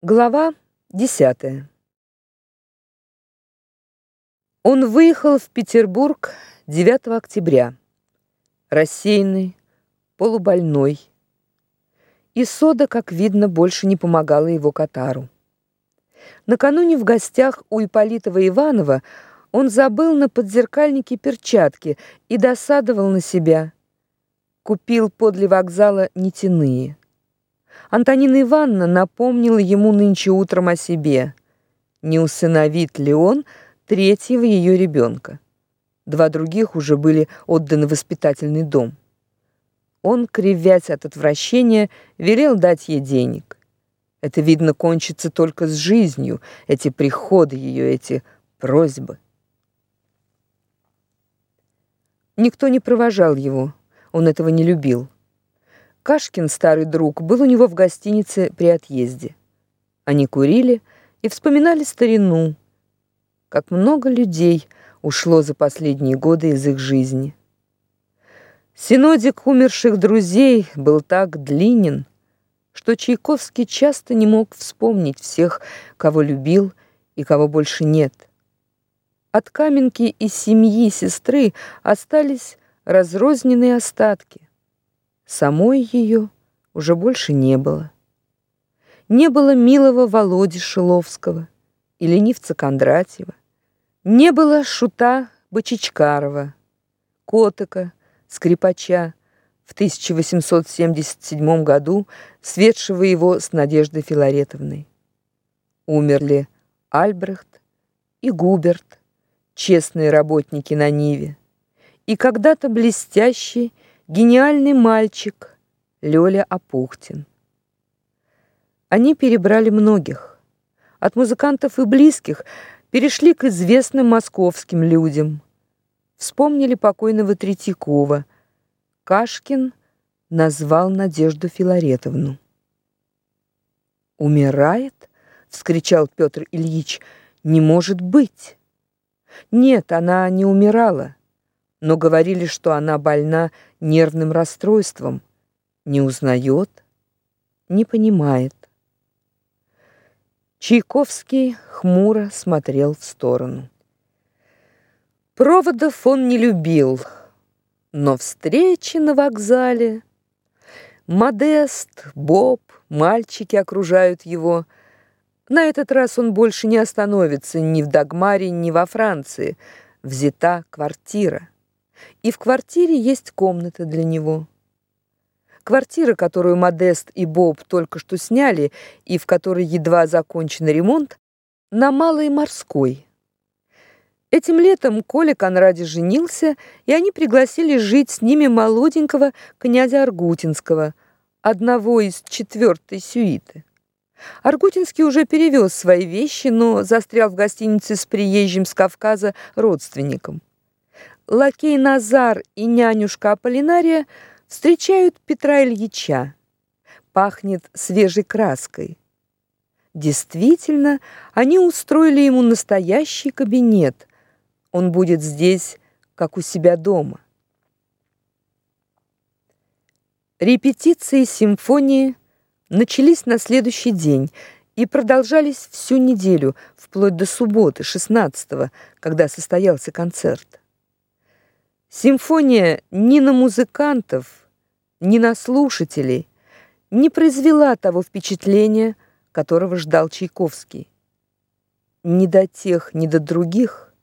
Глава 10. Он выехал в Петербург 9 октября. Рассеянный, полубольной. И сода, как видно, больше не помогала его катару. Накануне в гостях у Ипполитова Иванова он забыл на подзеркальнике перчатки и досадовал на себя. Купил подле вокзала нитяные. Антонина Ивановна напомнила ему нынче утром о себе. Не усыновит ли он третьего ее ребенка? Два других уже были отданы в воспитательный дом. Он, кривясь от отвращения, велел дать ей денег. Это, видно, кончится только с жизнью, эти приходы ее, эти просьбы. Никто не провожал его, он этого не любил. Кашкин, старый друг, был у него в гостинице при отъезде. Они курили и вспоминали старину. Как много людей ушло за последние годы из их жизни. Синодик умерших друзей был так длинен, что Чайковский часто не мог вспомнить всех, кого любил и кого больше нет. От Каменки и семьи сестры остались разрозненные остатки. Самой ее уже больше не было. Не было милого Володи Шиловского и ленивца Кондратьева. Не было шута Бочичкарова, Котыка, скрипача, в 1877 году светшего его с Надеждой Филаретовной. Умерли Альбрехт и Губерт, честные работники на Ниве, и когда-то блестящий Гениальный мальчик Лёля Апухтин. Они перебрали многих. От музыкантов и близких перешли к известным московским людям. Вспомнили покойного Третьякова. Кашкин назвал Надежду Филаретовну. «Умирает?» — вскричал Петр Ильич. «Не может быть!» «Нет, она не умирала но говорили, что она больна нервным расстройством, не узнает, не понимает. Чайковский хмуро смотрел в сторону. Проводов он не любил, но встречи на вокзале Модест, Боб, мальчики окружают его. На этот раз он больше не остановится ни в Дагмаре, ни во Франции. Взята квартира и в квартире есть комната для него. Квартира, которую Модест и Боб только что сняли и в которой едва закончен ремонт, на Малой Морской. Этим летом Коля Конраде женился, и они пригласили жить с ними молоденького князя Аргутинского, одного из четвертой сюиты. Аргутинский уже перевез свои вещи, но застрял в гостинице с приезжим с Кавказа родственником. Лакей Назар и нянюшка Аполлинария встречают Петра Ильича. Пахнет свежей краской. Действительно, они устроили ему настоящий кабинет. Он будет здесь, как у себя дома. Репетиции симфонии начались на следующий день и продолжались всю неделю, вплоть до субботы, 16 когда состоялся концерт. Симфония ни на музыкантов, ни на слушателей не произвела того впечатления, которого ждал Чайковский. Ни до тех, ни до других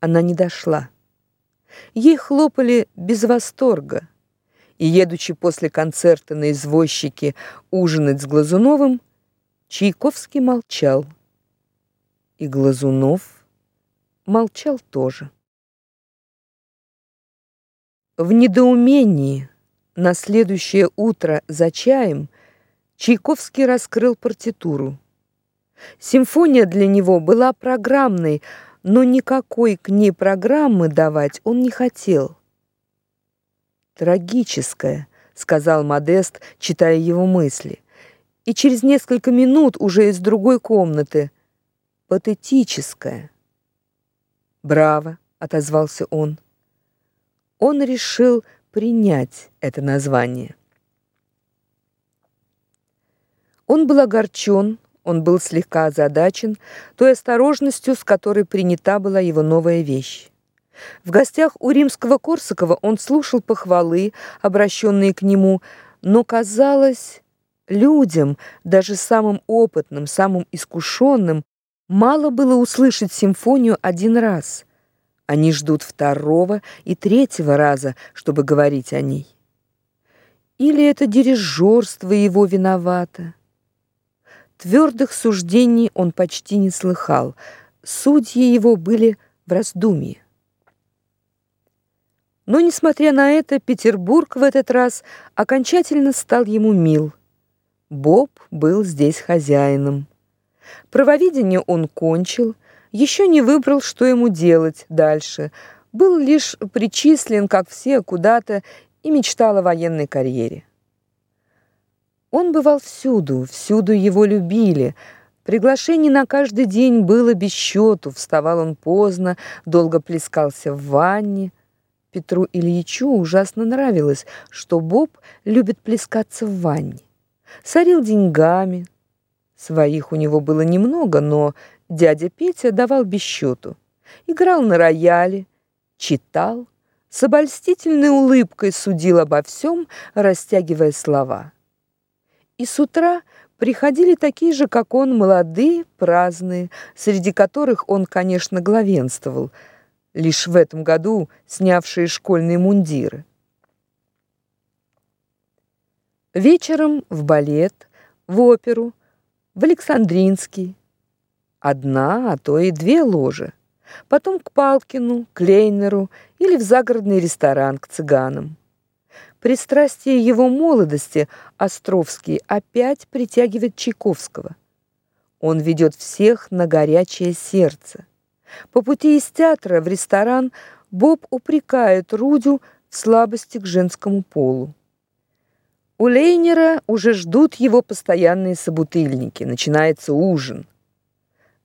она не дошла. Ей хлопали без восторга. И едучи после концерта на извозчике ужинать с Глазуновым, Чайковский молчал. И Глазунов молчал тоже. В недоумении на следующее утро за чаем Чайковский раскрыл партитуру. Симфония для него была программной, но никакой к ней программы давать он не хотел. Трагическая, сказал Модест, читая его мысли. И через несколько минут уже из другой комнаты. Патетическая. Браво, отозвался он он решил принять это название. Он был огорчен, Он был слегка озадачен той осторожностью, с которой принята была его новая вещь. В гостях у римского Корсакова он слушал похвалы, обращенные к нему, но казалось, людям, даже самым опытным, самым искушенным, мало было услышать симфонию один раз. Они ждут второго и третьего раза, чтобы говорить о ней. Или это дирижерство его виновато? Твердых суждений он почти не слыхал. Судьи его были в раздумье. Но, несмотря на это, Петербург в этот раз окончательно стал ему мил. Боб был здесь хозяином. Правоведение он кончил, еще не выбрал, что ему делать дальше. Был лишь причислен, как все, куда-то и мечтал о военной карьере. Он бывал всюду, всюду его любили. Приглашений на каждый день было без счету. Вставал он поздно, долго плескался в ванне. Петру Ильичу ужасно нравилось, что Боб любит плескаться в ванне. Сорил деньгами. Своих у него было немного, но дядя Петя давал без счету. Играл на рояле, читал, с обольстительной улыбкой судил обо всем, растягивая слова и с утра приходили такие же, как он, молодые, праздные, среди которых он, конечно, главенствовал, лишь в этом году снявшие школьные мундиры. Вечером в балет, в оперу, в Александринский. Одна, а то и две ложи. Потом к Палкину, к Лейнеру или в загородный ресторан к цыганам. Пристрастие его молодости Островский опять притягивает Чайковского. Он ведет всех на горячее сердце. По пути из театра в ресторан Боб упрекает Рудю в слабости к женскому полу. У Лейнера уже ждут его постоянные собутыльники, начинается ужин.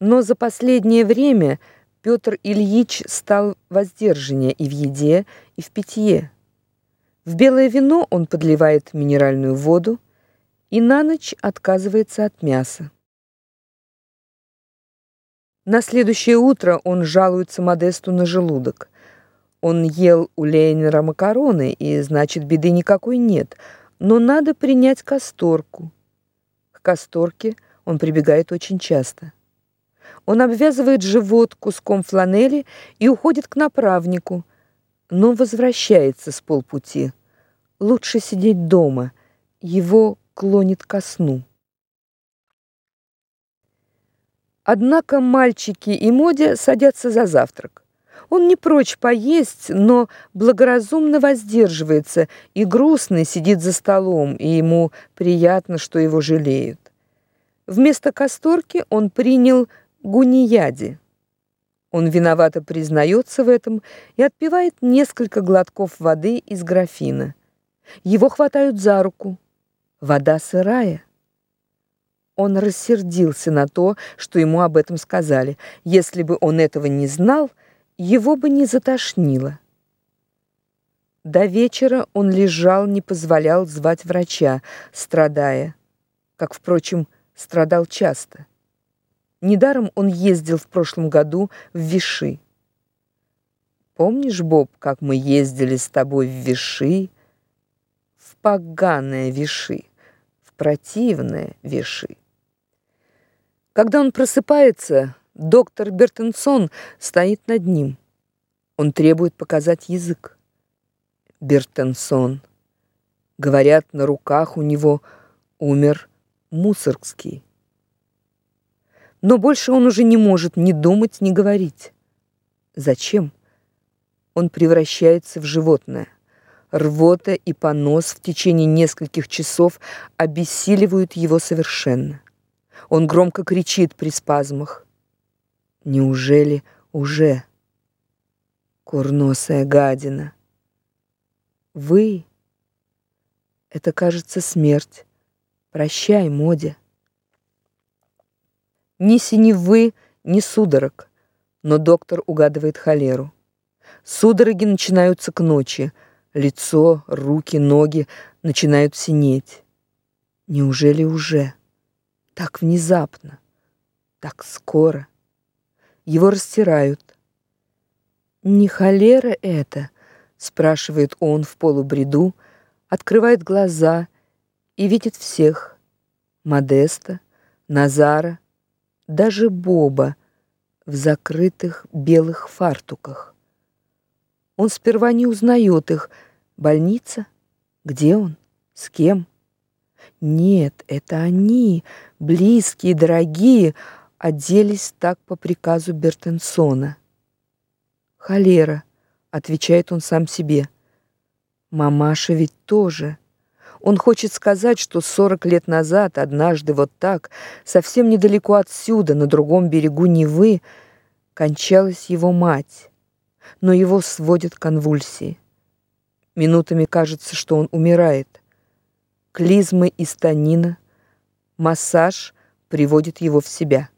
Но за последнее время Петр Ильич стал воздержаннее и в еде, и в питье. В белое вино он подливает минеральную воду и на ночь отказывается от мяса. На следующее утро он жалуется Модесту на желудок. Он ел у Лейнера макароны, и значит, беды никакой нет, но надо принять касторку. К касторке он прибегает очень часто. Он обвязывает живот куском фланели и уходит к направнику, но возвращается с полпути. Лучше сидеть дома, его клонит ко сну. Однако мальчики и Модя садятся за завтрак. Он не прочь поесть, но благоразумно воздерживается и грустный сидит за столом, и ему приятно, что его жалеют. Вместо касторки он принял гунияди. Он виновато признается в этом и отпивает несколько глотков воды из графина. Его хватают за руку. Вода сырая. Он рассердился на то, что ему об этом сказали. Если бы он этого не знал, его бы не затошнило. До вечера он лежал, не позволял звать врача, страдая, как, впрочем, страдал часто. Недаром он ездил в прошлом году в Виши. Помнишь, Боб, как мы ездили с тобой в Виши, в поганое Виши, в противное Виши? Когда он просыпается, доктор Бертенсон стоит над ним. Он требует показать язык. Бертенсон. Говорят, на руках у него умер Мусоргский но больше он уже не может ни думать, ни говорить. Зачем? Он превращается в животное. Рвота и понос в течение нескольких часов обессиливают его совершенно. Он громко кричит при спазмах. Неужели уже? Курносая гадина. Вы? Это, кажется, смерть. Прощай, Модя. Ни синевы, ни судорог, но доктор угадывает холеру. Судороги начинаются к ночи, лицо, руки, ноги начинают синеть. Неужели уже? Так внезапно, так скоро. Его растирают. «Не холера это?» — спрашивает он в полубреду, открывает глаза и видит всех. Модеста, Назара, даже Боба в закрытых белых фартуках. Он сперва не узнает их. Больница? Где он? С кем? Нет, это они, близкие, дорогие, оделись так по приказу Бертенсона. Холера, отвечает он сам себе. Мамаша ведь тоже. Он хочет сказать, что сорок лет назад, однажды вот так, совсем недалеко отсюда, на другом берегу Невы, кончалась его мать. Но его сводят конвульсии. Минутами кажется, что он умирает. Клизмы и станина, массаж приводит его в себя.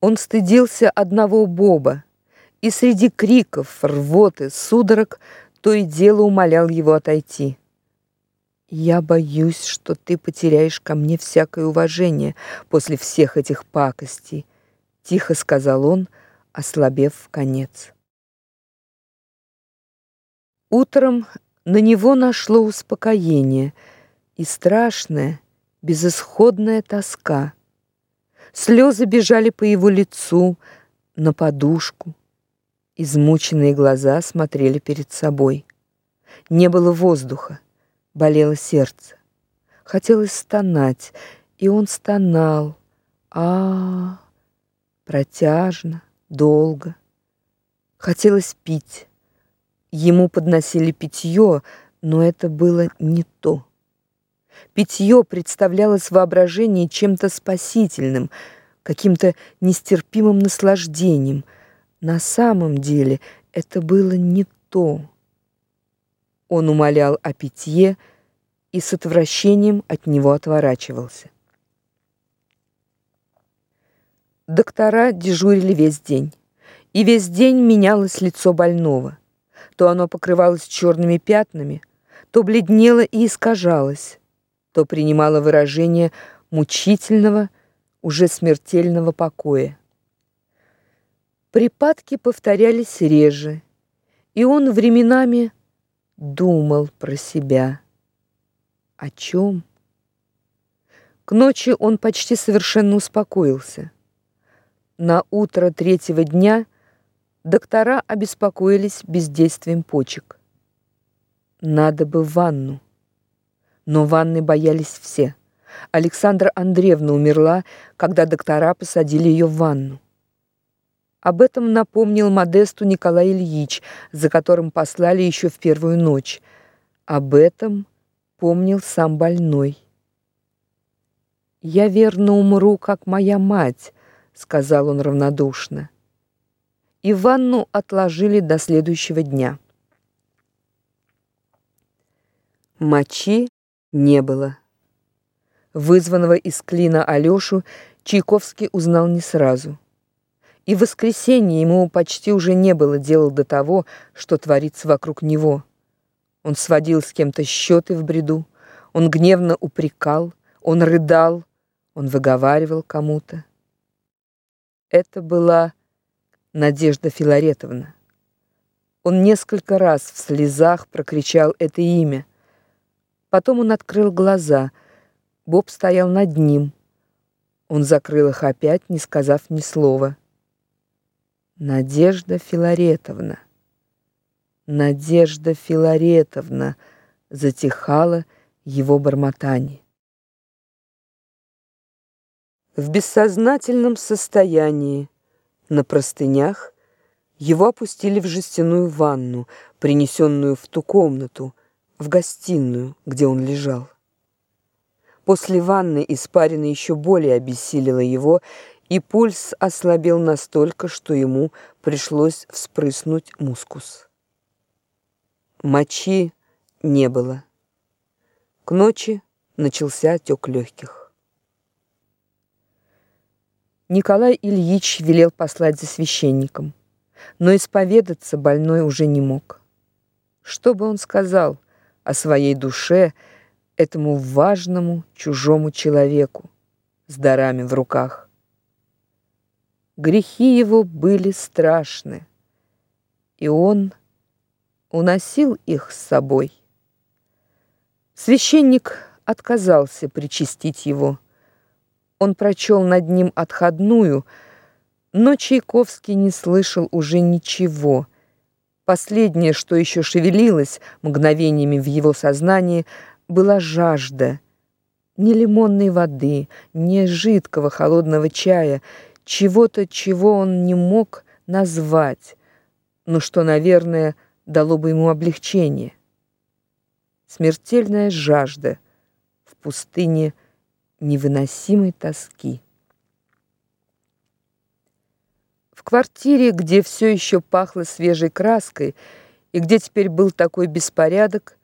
Он стыдился одного Боба, и среди криков, рвоты, судорог то и дело умолял его отойти. Я боюсь, что ты потеряешь ко мне всякое уважение после всех этих пакостей, тихо сказал он, ослабев в конец. Утром на него нашло успокоение и страшная, безысходная тоска. Слезы бежали по его лицу, на подушку. Измученные глаза смотрели перед собой. Не было воздуха, болело сердце. Хотелось стонать, и он стонал. А, -а, -а протяжно, долго. Хотелось пить. Ему подносили питье, но это было не то. Питье представлялось воображении чем-то спасительным, каким-то нестерпимым наслаждением. На самом деле это было не то. Он умолял о питье и с отвращением от него отворачивался. Доктора дежурили весь день, и весь день менялось лицо больного. То оно покрывалось черными пятнами, то бледнело и искажалось то принимало выражение мучительного, уже смертельного покоя. Припадки повторялись реже, и он временами думал про себя. О чем? К ночи он почти совершенно успокоился. На утро третьего дня доктора обеспокоились бездействием почек. Надо бы в ванну но ванны боялись все. Александра Андреевна умерла, когда доктора посадили ее в ванну. Об этом напомнил Модесту Николай Ильич, за которым послали еще в первую ночь. Об этом помнил сам больной. «Я верно умру, как моя мать», — сказал он равнодушно. И ванну отложили до следующего дня. Мочи не было. Вызванного из клина Алёшу Чайковский узнал не сразу. И в воскресенье ему почти уже не было дела до того, что творится вокруг него. Он сводил с кем-то счеты в бреду, он гневно упрекал, он рыдал, он выговаривал кому-то. Это была Надежда Филаретовна. Он несколько раз в слезах прокричал это имя — Потом он открыл глаза. Боб стоял над ним. Он закрыл их опять, не сказав ни слова. Надежда Филаретовна. Надежда Филаретовна затихала его бормотание. В бессознательном состоянии на простынях его опустили в жестяную ванну, принесенную в ту комнату, в гостиную, где он лежал. После ванны испарина еще более обессилила его, и пульс ослабел настолько, что ему пришлось вспрыснуть мускус. Мочи не было. К ночи начался отек легких. Николай Ильич велел послать за священником, но исповедаться больной уже не мог. Что бы он сказал? о своей душе, этому важному чужому человеку с дарами в руках. Грехи его были страшны, и он уносил их с собой. Священник отказался причастить его. Он прочел над ним отходную, но Чайковский не слышал уже ничего. Последнее, что еще шевелилось мгновениями в его сознании, была жажда. Не лимонной воды, не жидкого холодного чая, чего-то, чего он не мог назвать, но что, наверное, дало бы ему облегчение. Смертельная жажда в пустыне невыносимой тоски. В квартире, где все еще пахло свежей краской и где теперь был такой беспорядок,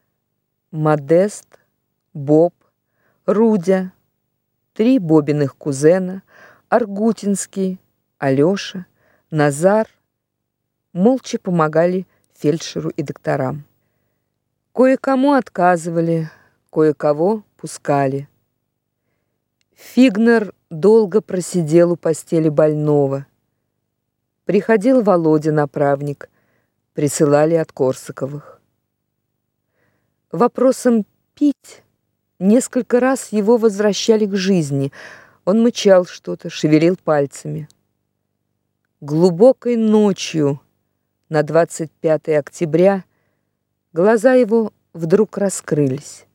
Модест, Боб, Рудя, три Бобиных кузена, Аргутинский, Алёша, Назар молча помогали фельдшеру и докторам. Кое-кому отказывали, кое-кого пускали. Фигнер долго просидел у постели больного. Приходил Володя направник, присылали от Корсаковых. Вопросом пить несколько раз его возвращали к жизни. Он мычал что-то, шевелил пальцами. Глубокой ночью на 25 октября глаза его вдруг раскрылись.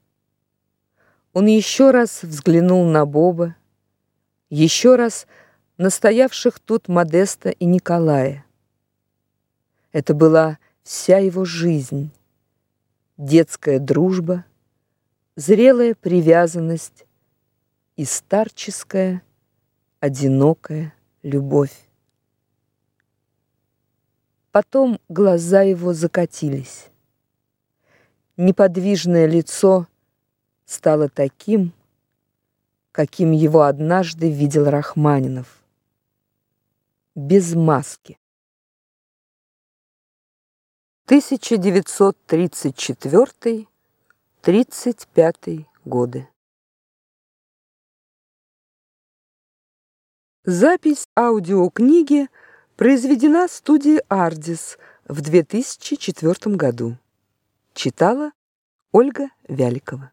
Он еще раз взглянул на Боба, еще раз на стоявших тут Модеста и Николая. Это была вся его жизнь, детская дружба, зрелая привязанность и старческая, одинокая любовь. Потом глаза его закатились. Неподвижное лицо стало таким, каким его однажды видел Рахманинов. Без маски. 1934-35 годы. Запись аудиокниги произведена студией Ardis в 2004 году. Читала Ольга Вяликова.